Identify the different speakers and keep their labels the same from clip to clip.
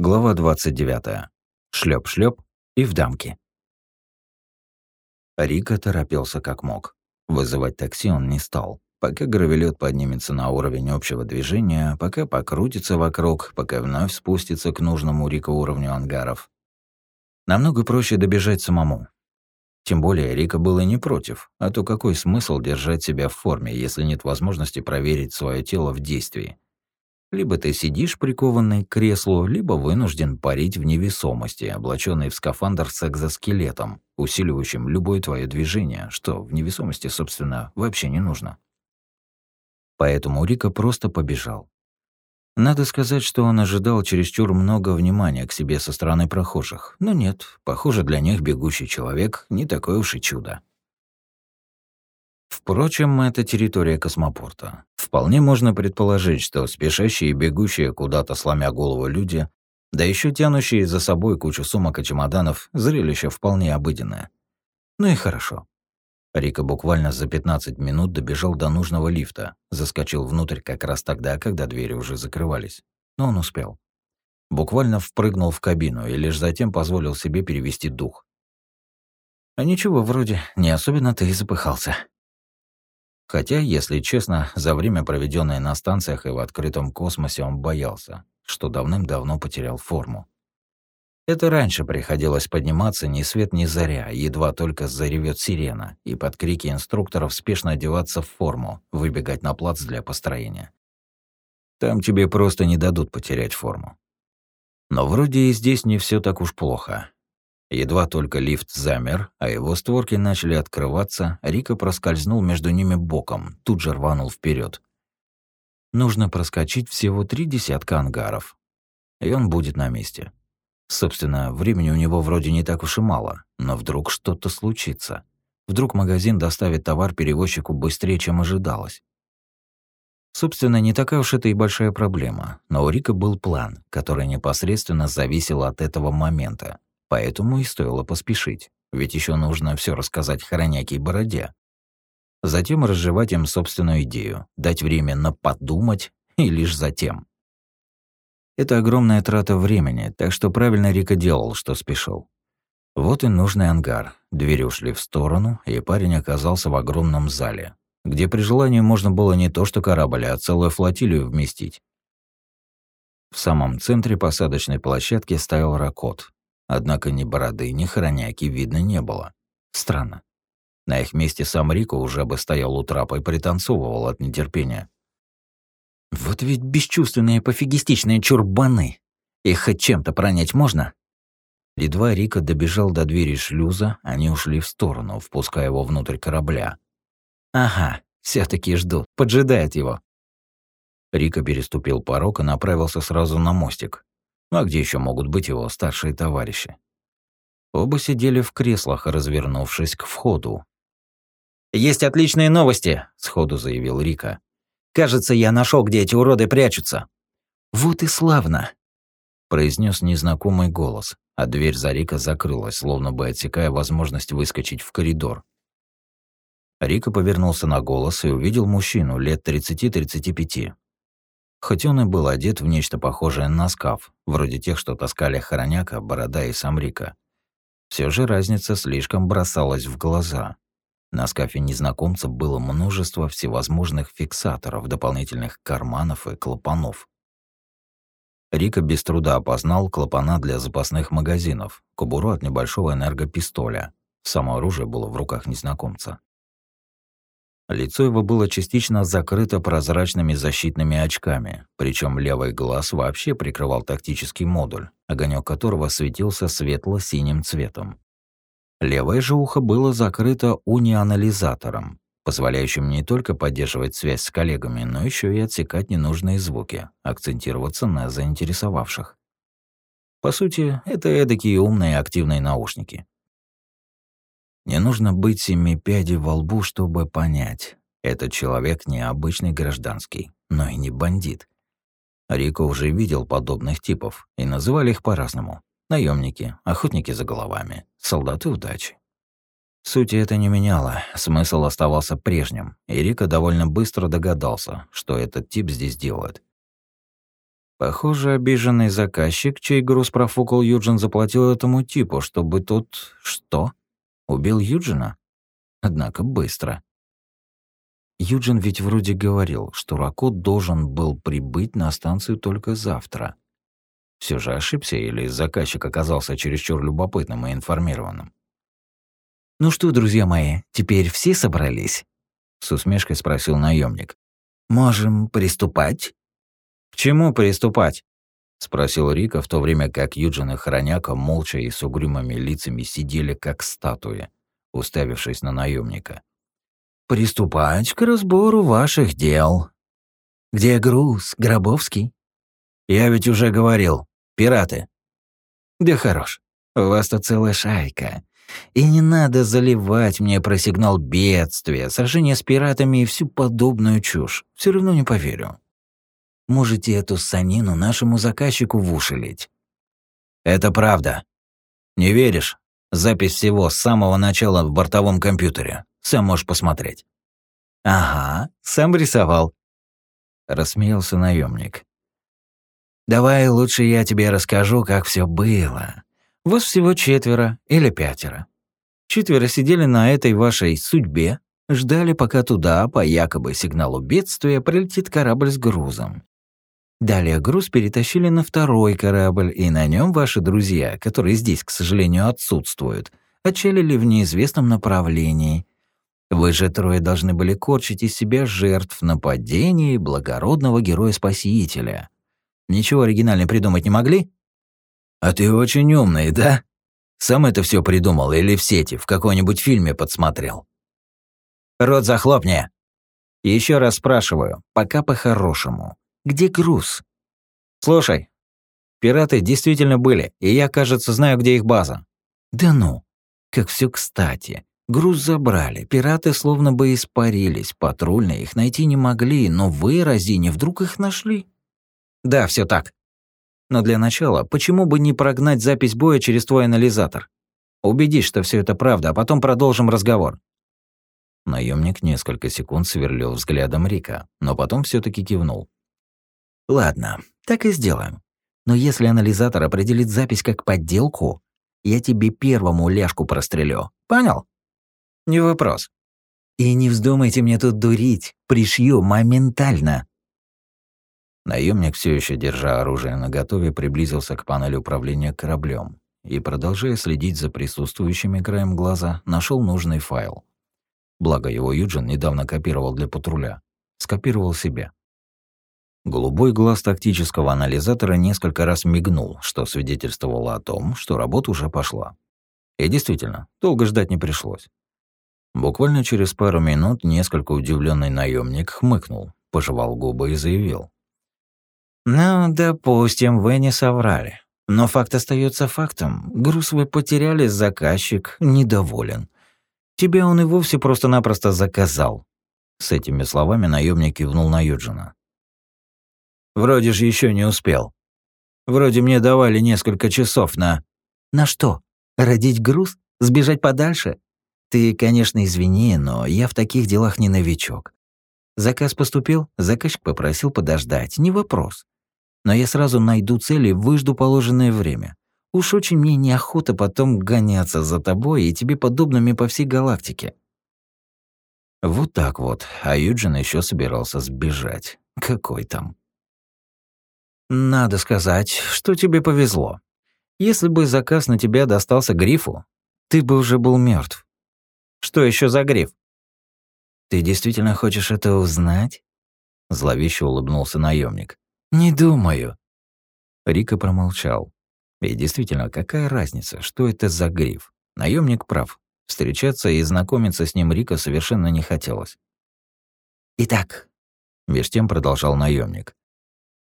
Speaker 1: Глава 29. Шлеп-шлеп и в дамки. Рика торопился как мог. Вызывать такси он не стал. Пока гравелет поднимется на уровень общего движения, пока покрутится вокруг, пока вновь спустится к нужному Рика уровню ангаров. Намного проще добежать самому. Тем более Рика был и не против, а то какой смысл держать себя в форме, если нет возможности проверить свое тело в действии. Либо ты сидишь прикованный к креслу, либо вынужден парить в невесомости, облаченный в скафандр с экзоскелетом, усиливающим любое твое движение, что в невесомости, собственно, вообще не нужно. Поэтому Рика просто побежал. Надо сказать, что он ожидал чересчур много внимания к себе со стороны прохожих. Но нет, похоже, для них бегущий человек не такое уж и чудо. Впрочем, это территория космопорта. Вполне можно предположить, что спешащие и бегущие куда-то сломя голову люди, да еще тянущие за собой кучу сумок и чемоданов, зрелище вполне обыденное. Ну и хорошо. Рика буквально за 15 минут добежал до нужного лифта, заскочил внутрь как раз тогда, когда двери уже закрывались. Но он успел. Буквально впрыгнул в кабину и лишь затем позволил себе перевести дух. А ничего, вроде, не особенно ты и запыхался. Хотя, если честно, за время, проведенное на станциях и в открытом космосе, он боялся, что давным-давно потерял форму. Это раньше приходилось подниматься ни свет ни заря, едва только заревет сирена, и под крики инструкторов спешно одеваться в форму, выбегать на плац для построения. Там тебе просто не дадут потерять форму. Но вроде и здесь не все так уж плохо. Едва только лифт замер, а его створки начали открываться, Рика проскользнул между ними боком, тут же рванул вперед. Нужно проскочить всего три десятка ангаров. И он будет на месте. Собственно, времени у него вроде не так уж и мало, но вдруг что-то случится. Вдруг магазин доставит товар перевозчику быстрее, чем ожидалось. Собственно, не такая уж это и большая проблема, но у Рика был план, который непосредственно зависел от этого момента. Поэтому и стоило поспешить, ведь еще нужно все рассказать Хороняке и Бороде. Затем разжевать им собственную идею, дать время на подумать и лишь затем. Это огромная трата времени, так что правильно Рика делал, что спешил. Вот и нужный ангар. Двери ушли в сторону, и парень оказался в огромном зале, где при желании можно было не то что корабль, а целую флотилию вместить. В самом центре посадочной площадки стоял Ракот, Однако ни бороды, ни хроняки видно не было. Странно. На их месте сам Рико уже бы стоял у трапа и пританцовывал от нетерпения. Вот ведь бесчувственные пофигистичные чурбаны. Их хоть чем-то пронять можно? Едва Рика добежал до двери шлюза, они ушли в сторону, впуская его внутрь корабля. Ага, все таки ждут, поджидают его. Рика переступил порог и направился сразу на мостик, а где еще могут быть его старшие товарищи? Оба сидели в креслах, развернувшись к входу. «Есть отличные новости», — сходу заявил Рика. «Кажется, я нашел, где эти уроды прячутся». «Вот и славно», — произнес незнакомый голос, а дверь за Рика закрылась, словно бы отсекая возможность выскочить в коридор. Рика повернулся на голос и увидел мужчину лет 30-35. Хоть он и был одет в нечто похожее на скаф, вроде тех, что таскали Хороняка, Борода и Самрика. Все же разница слишком бросалась в глаза. На скафе незнакомца было множество всевозможных фиксаторов, дополнительных карманов и клапанов. Рика без труда опознал клапана для запасных магазинов, кобуру от небольшого энергопистоля. Само оружие было в руках незнакомца. Лицо его было частично закрыто прозрачными защитными очками, причем левый глаз вообще прикрывал тактический модуль, огонек которого светился светло-синим цветом. Левое же ухо было закрыто унионализатором, позволяющим не только поддерживать связь с коллегами, но еще и отсекать ненужные звуки, акцентироваться на заинтересовавших. По сути, это эдакие умные активные наушники. Не нужно быть семи пядей во лбу, чтобы понять. Этот человек не обычный гражданский, но и не бандит. Рико уже видел подобных типов, и называли их по-разному. Наемники, охотники за головами, солдаты удачи. Суть это не меняло, смысл оставался прежним, и Рика довольно быстро догадался, что этот тип здесь делает. Похоже, обиженный заказчик, чей груз профукал Юджин, заплатил этому типу, чтобы тот... что? Убил Юджина? Однако быстро. Юджин ведь вроде говорил, что Ракот должен был прибыть на станцию только завтра. Все же ошибся или заказчик оказался чересчур любопытным и информированным?
Speaker 2: «Ну что, друзья мои, теперь все собрались?»
Speaker 1: С усмешкой спросил наемник.
Speaker 2: «Можем приступать?»
Speaker 1: «К чему приступать?» Спросил Рика, в то время как Юджин и Хроняка молча и с угрюмыми лицами сидели как статуи, уставившись на наемника.
Speaker 2: «Приступать к разбору ваших дел. Где груз, Гробовский?»
Speaker 1: «Я ведь уже говорил. Пираты».
Speaker 2: «Да хорош. У вас-то целая шайка. И не надо заливать мне про сигнал бедствия, сражение с пиратами и всю подобную чушь. Все равно не поверю. Можете эту санину нашему заказчику в уши лить.
Speaker 1: Это правда. Не веришь? Запись всего с самого начала в бортовом компьютере. Сам можешь посмотреть.
Speaker 2: Ага, сам рисовал.
Speaker 1: Рассмеялся наемник.
Speaker 2: Давай лучше я тебе расскажу, как все было. Вас всего четверо или пятеро. Четверо сидели на этой вашей судьбе, ждали, пока туда, по якобы сигналу бедствия, прилетит корабль с грузом. Далее груз перетащили на второй корабль, и на нем ваши друзья, которые здесь, к сожалению, отсутствуют, отчалили в неизвестном направлении. Вы же трое должны были корчить из себя жертв нападений благородного героя-спасителя. Ничего оригинального придумать не могли?
Speaker 1: «А ты очень умный, да? Сам это все придумал или в сети, в каком-нибудь фильме подсмотрел?»
Speaker 2: «Рот захлопни!» Еще раз спрашиваю, пока по-хорошему. Где груз?» «Слушай, пираты действительно были, и я, кажется, знаю, где их база». «Да ну, как все кстати. Груз забрали, пираты словно бы испарились, патрульные их найти не могли, но вы, Розине, вдруг их нашли?» «Да, все так. Но для начала, почему бы не прогнать запись боя через твой анализатор? Убедись, что все это правда, а потом продолжим разговор».
Speaker 1: Наемник несколько секунд сверлил взглядом Рика, но потом все таки кивнул.
Speaker 2: «Ладно, так и сделаем. Но если анализатор определит запись как подделку, я тебе первому ляжку прострелю. Понял?»
Speaker 1: «Не вопрос».
Speaker 2: «И не вздумайте мне тут дурить. Пришью моментально».
Speaker 1: Наемник, все еще держа оружие наготове, приблизился к панели управления кораблем и, продолжая следить за присутствующими краем глаза, нашел нужный файл. Благо его Юджин недавно копировал для патруля. Скопировал себе. Голубой глаз тактического анализатора несколько раз мигнул, что свидетельствовало о том, что работа уже пошла. И действительно, долго ждать не пришлось. Буквально через пару минут несколько удивленный наемник хмыкнул, пожевал губы и заявил.
Speaker 2: «Ну, допустим, вы не соврали. Но факт остается фактом. Груз вы потеряли, заказчик недоволен. Тебе он и вовсе просто-напросто заказал».
Speaker 1: С этими словами наемник кивнул на Юджина.
Speaker 2: «Вроде же еще не успел. Вроде мне давали несколько часов на...» «На что? Родить груз? Сбежать подальше? Ты, конечно, извини, но я в таких делах не новичок. Заказ поступил, заказчик попросил подождать, не вопрос но я сразу найду цель и выжду положенное время. Уж очень мне неохота потом гоняться за тобой и тебе подобными по всей галактике».
Speaker 1: Вот так вот, а Юджин еще собирался сбежать. Какой там?
Speaker 2: «Надо сказать, что тебе повезло. Если бы заказ на тебя достался Грифу, ты бы уже был мертв. Что еще за Гриф? Ты действительно хочешь это узнать?
Speaker 1: Зловеще улыбнулся наемник.
Speaker 2: «Не думаю».
Speaker 1: Рика промолчал. И действительно, какая разница, что это за гриф? Наемник прав. Встречаться и знакомиться с ним Рика совершенно не хотелось.
Speaker 2: «Итак», —
Speaker 1: меж тем продолжал наемник.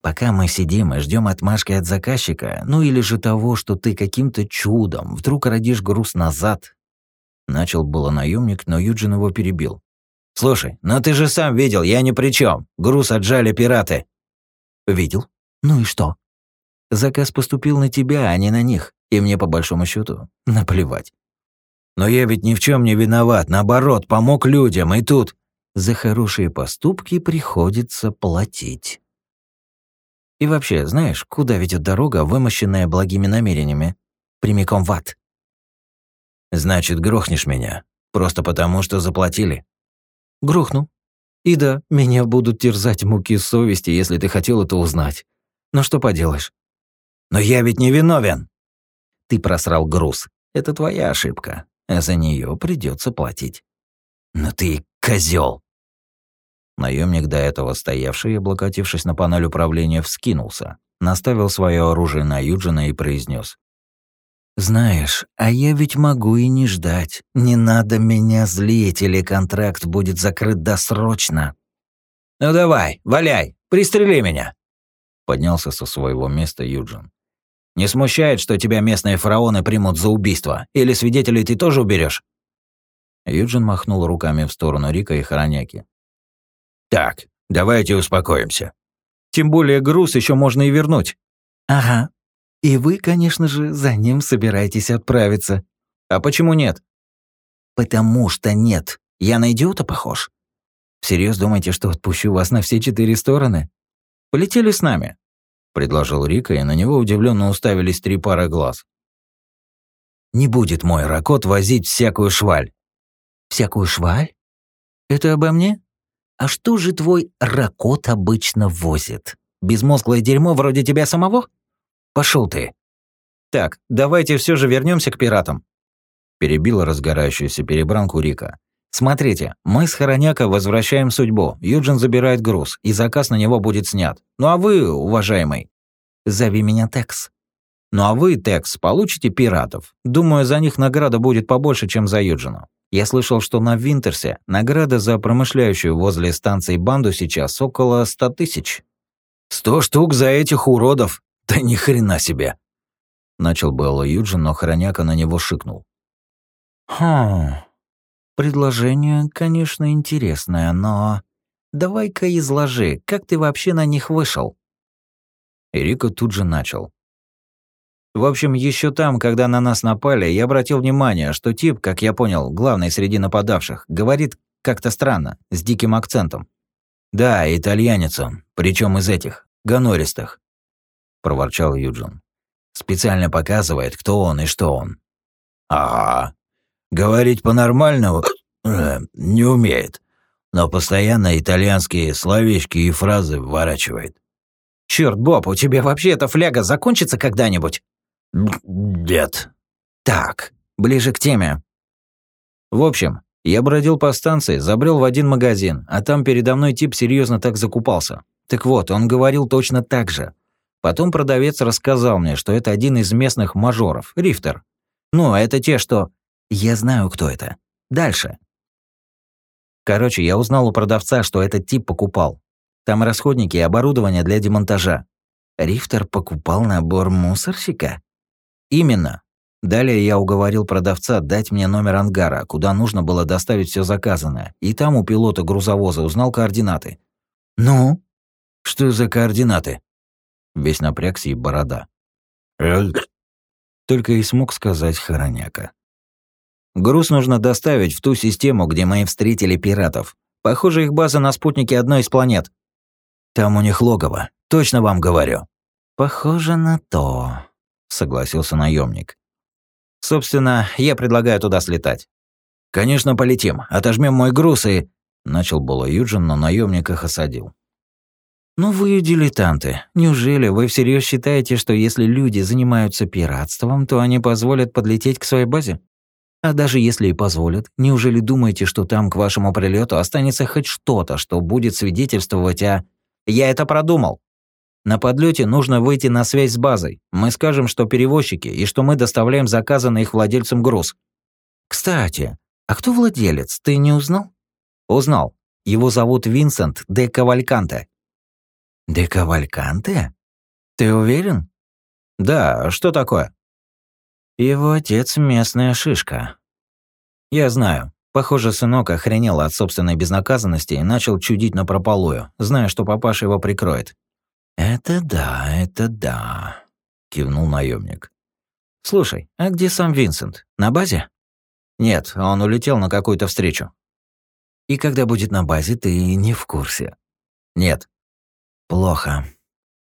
Speaker 2: «Пока мы сидим и ждем отмашки от заказчика, ну или же того, что ты каким-то чудом вдруг родишь груз назад».
Speaker 1: Начал было наемник, но Юджин его перебил.
Speaker 2: «Слушай, но ты же сам видел, я ни при чем. Груз отжали пираты». Видел? Ну и что? Заказ поступил на тебя, а не на них. И мне, по большому счету, наплевать. Но я ведь ни в чем не виноват, наоборот, помог людям, и тут... За хорошие поступки приходится платить. И вообще, знаешь, куда ведет дорога, вымощенная благими намерениями? Прямиком в ад.
Speaker 1: Значит, грохнешь меня. Просто потому, что заплатили.
Speaker 2: Грохну. И да, меня будут терзать муки совести, если ты хотел это узнать. Но что поделаешь?
Speaker 1: Но я ведь не виновен.
Speaker 2: Ты просрал груз. Это твоя ошибка. А за нее придется платить.
Speaker 1: Но ты козел.
Speaker 2: Наемник, до этого стоявший облокотившись на панель управления, вскинулся, наставил свое оружие на Юджина и произнес: «Знаешь, а я ведь могу и не ждать. Не надо меня злить, или контракт будет закрыт досрочно».
Speaker 1: «Ну давай, валяй, пристрели меня!»
Speaker 2: Поднялся со своего места Юджин.
Speaker 1: «Не смущает, что тебя местные фараоны примут за убийство? Или свидетелей ты тоже уберешь?
Speaker 2: Юджин махнул руками в сторону Рика и Хороняки.
Speaker 1: «Так, давайте успокоимся.
Speaker 2: Тем более груз еще можно и вернуть».
Speaker 3: «Ага. И вы, конечно же, за ним собираетесь отправиться».
Speaker 2: «А почему нет?»
Speaker 3: «Потому что нет. Я на идиота похож?»
Speaker 2: «Всерьез думаете, что отпущу вас на все четыре стороны?» «Полетели с нами», — предложил Рика, и на него удивленно уставились три пары глаз.
Speaker 1: «Не будет мой ракот возить всякую шваль».
Speaker 3: «Всякую шваль? Это обо мне? А что же твой ракот обычно возит? Безмозглое дерьмо вроде тебя самого? Пошел ты.
Speaker 2: Так, давайте все же вернемся к пиратам. Перебила разгорающуюся перебранку Рика. Смотрите, мы с Хороняка возвращаем судьбу, Юджин забирает груз, и заказ на него будет снят. Ну а вы, уважаемый?
Speaker 3: Зови меня Текс.
Speaker 2: Ну а вы, Текс, получите пиратов. Думаю, за них награда будет побольше, чем за Юджина. Я слышал, что на Винтерсе награда за промышляющую возле станции банду сейчас около ста тысяч.
Speaker 1: «Сто штук за этих уродов? Да ни хрена себе!»
Speaker 2: Начал было Юджин, но Хроняка на него шикнул.
Speaker 3: «Хм, предложение, конечно, интересное, но... Давай-ка изложи, как ты вообще на них вышел?»
Speaker 2: Эрика тут же начал. В общем, еще там, когда на нас напали, я обратил внимание, что тип, как я понял, главный среди нападавших, говорит как-то странно, с диким акцентом.
Speaker 1: «Да, итальянец он, причем из этих, гонористых», – проворчал Юджин. «Специально показывает, кто он и что он». «Ага. Говорить по-нормальному э, не умеет, но постоянно итальянские словечки и фразы вворачивает».
Speaker 3: «Чёрт, Боб, у тебя вообще эта фляга закончится когда-нибудь?»
Speaker 1: «Нет».
Speaker 3: «Так, ближе к теме».
Speaker 2: В общем, я бродил по станции, забрел в один магазин, а там передо мной тип серьезно так закупался. Так вот, он говорил точно так же. Потом продавец рассказал мне, что это один из местных мажоров, Рифтер. Ну, это те, что... Я знаю, кто это. Дальше. Короче, я узнал у продавца, что этот тип покупал. Там расходники и оборудование для демонтажа.
Speaker 3: Рифтер покупал набор мусорщика?
Speaker 2: Именно. Далее я уговорил продавца дать мне номер ангара, куда нужно было доставить все заказанное, и там у пилота грузовоза узнал координаты.
Speaker 3: «Ну?»
Speaker 1: «Что за координаты?»
Speaker 2: Весь напрягся и борода. Только и смог сказать Хороняка. «Груз нужно доставить в ту систему, где мы встретили пиратов. Похоже, их база на спутнике одной из планет.
Speaker 1: Там у них логово, точно вам говорю».
Speaker 3: «Похоже на то»,
Speaker 2: согласился наемник. Собственно, я предлагаю туда слетать.
Speaker 1: Конечно, полетим. Отожмем мой груз и
Speaker 2: начал было Юджин, но наемник их осадил.
Speaker 3: «Ну вы дилетанты. Неужели вы всерьез считаете, что если люди занимаются пиратством, то они позволят подлететь к своей базе? А даже если и позволят, неужели думаете, что там к вашему прилету останется хоть что-то, что будет свидетельствовать о...
Speaker 2: Я это продумал. На подлете нужно выйти на связь с базой. Мы скажем, что перевозчики и что мы доставляем заказанный их владельцам груз.
Speaker 3: Кстати, а кто владелец, ты не узнал?
Speaker 2: Узнал. Его зовут Винсент де Кавальканте.
Speaker 3: Де Кавальканте? Ты уверен?
Speaker 2: Да, что такое?
Speaker 3: Его отец местная шишка.
Speaker 2: Я знаю. Похоже, сынок охренел от собственной безнаказанности и начал чудить на прополую, зная, что папаша его прикроет.
Speaker 3: «Это да, это да», — кивнул наемник.
Speaker 2: «Слушай, а где сам Винсент? На базе?» «Нет, он улетел на какую-то встречу».
Speaker 3: «И когда будет на базе, ты не в курсе?»
Speaker 2: «Нет».
Speaker 3: «Плохо.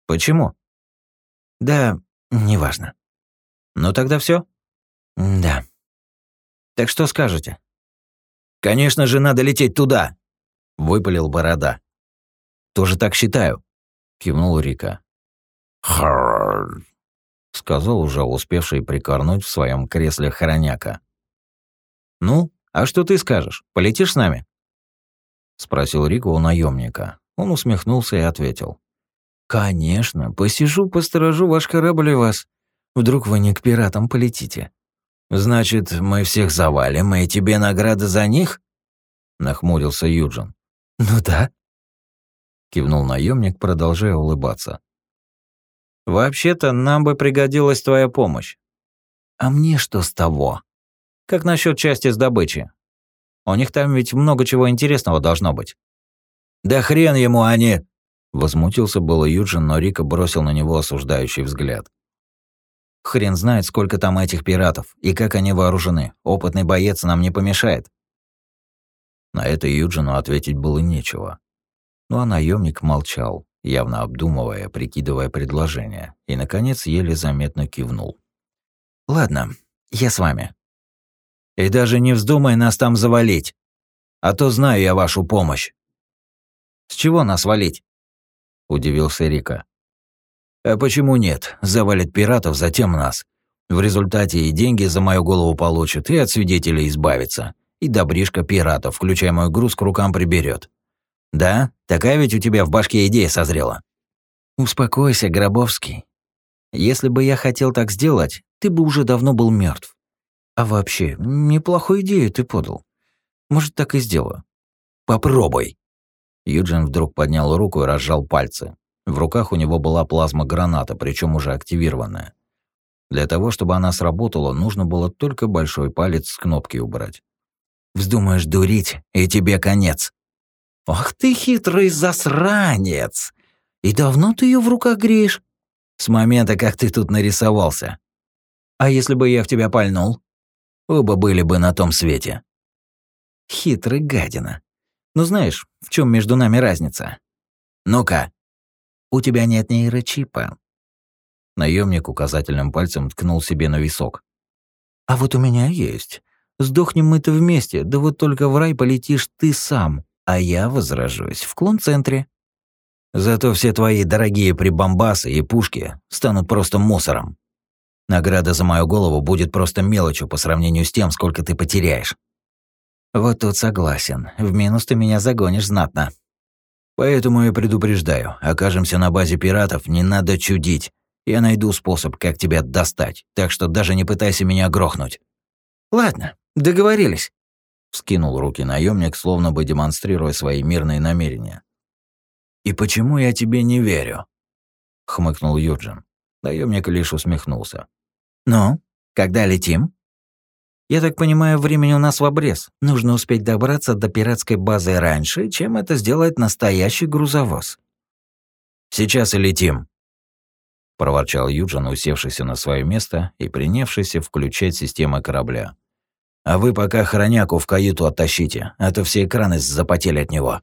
Speaker 1: Почему?
Speaker 3: Да, неважно.
Speaker 1: Ну тогда все.
Speaker 3: Да.
Speaker 1: Так что скажете? Конечно же, надо лететь туда, выпалил борода. Тоже так считаю, кивнул Рика.
Speaker 2: Хрррр,
Speaker 1: сказал уже успевший прикорнуть в своем кресле хороняка. Ну, а что ты скажешь? Полетишь с нами? спросил Рика у наемника. Он усмехнулся и ответил:
Speaker 3: Конечно, посижу, посторожу ваш корабль и вас. Вдруг вы не к пиратам полетите.
Speaker 2: Значит, мы всех завалим, и тебе награда за них? Нахмурился Юджин.
Speaker 3: Ну да.
Speaker 1: Кивнул наемник, продолжая улыбаться. Вообще-то нам бы пригодилась твоя помощь.
Speaker 3: А мне что с того?
Speaker 1: Как насчет части с добычи? У них там ведь много чего интересного должно быть.
Speaker 2: Да хрен ему они,
Speaker 1: Возмутился было Юджин, но Рика бросил на него осуждающий взгляд. «Хрен знает, сколько там этих пиратов и как они вооружены. Опытный боец нам не помешает». На это Юджину ответить было нечего. Ну а наемник молчал, явно обдумывая, прикидывая предложение, и, наконец, еле заметно кивнул. «Ладно, я с вами.
Speaker 2: И даже не вздумай нас там завалить, а то знаю я вашу помощь».
Speaker 1: «С чего нас валить?» – удивился Рика.
Speaker 2: «А почему нет? Завалит пиратов, затем нас. В результате и деньги за мою голову получат, и от свидетелей избавится. И добришка пиратов, включая мой груз, к рукам приберет. Да? Такая ведь у тебя в башке идея созрела?»
Speaker 3: «Успокойся, Гробовский. Если бы я хотел так сделать, ты бы уже давно был мертв. А вообще, неплохую идею ты подал. Может, так и сделаю».
Speaker 2: «Попробуй»,
Speaker 1: Юджин вдруг поднял руку и разжал пальцы. В руках у него была плазма-граната, причем уже активированная. Для того, чтобы она сработала, нужно было только большой палец с кнопки убрать.
Speaker 2: «Вздумаешь дурить, и тебе конец».
Speaker 3: «Ах ты хитрый засранец! И давно ты ее в руках греешь?»
Speaker 2: «С момента, как ты тут нарисовался».
Speaker 3: «А если бы я в тебя пальнул?»
Speaker 2: «Оба были бы на том свете».
Speaker 3: «Хитрый гадина. Ну знаешь, в чем между нами разница?
Speaker 2: Ну-ка.
Speaker 3: У тебя нет нейрочипа.
Speaker 1: Наемник указательным пальцем ткнул себе на висок.
Speaker 3: А вот у меня есть. Сдохнем мы-то вместе, да вот только в рай полетишь ты сам, а я возражусь в клон-центре.
Speaker 2: Зато все твои дорогие прибамбасы и пушки станут просто мусором. Награда за мою голову будет просто мелочью по сравнению с тем, сколько ты потеряешь.
Speaker 3: Вот тут согласен. В минус ты меня загонишь знатно.
Speaker 2: Поэтому я предупреждаю, окажемся на базе пиратов, не надо чудить. Я найду способ, как тебя достать, так что даже не пытайся меня грохнуть.
Speaker 3: Ладно, договорились.
Speaker 1: Скинул руки наемник, словно бы демонстрируя свои мирные намерения.
Speaker 2: «И почему я тебе не верю?»
Speaker 1: — хмыкнул Юджин. Наемник лишь усмехнулся.
Speaker 3: «Ну, когда летим?» Я так понимаю, времени у нас в обрез. Нужно успеть добраться до пиратской базы раньше, чем это сделает настоящий грузовоз.
Speaker 2: Сейчас и летим.
Speaker 1: Проворчал Юджин, усевшийся на свое место и принявшийся включать системы корабля.
Speaker 2: А вы пока хроняку в каюту оттащите, а то все экраны запотели от него.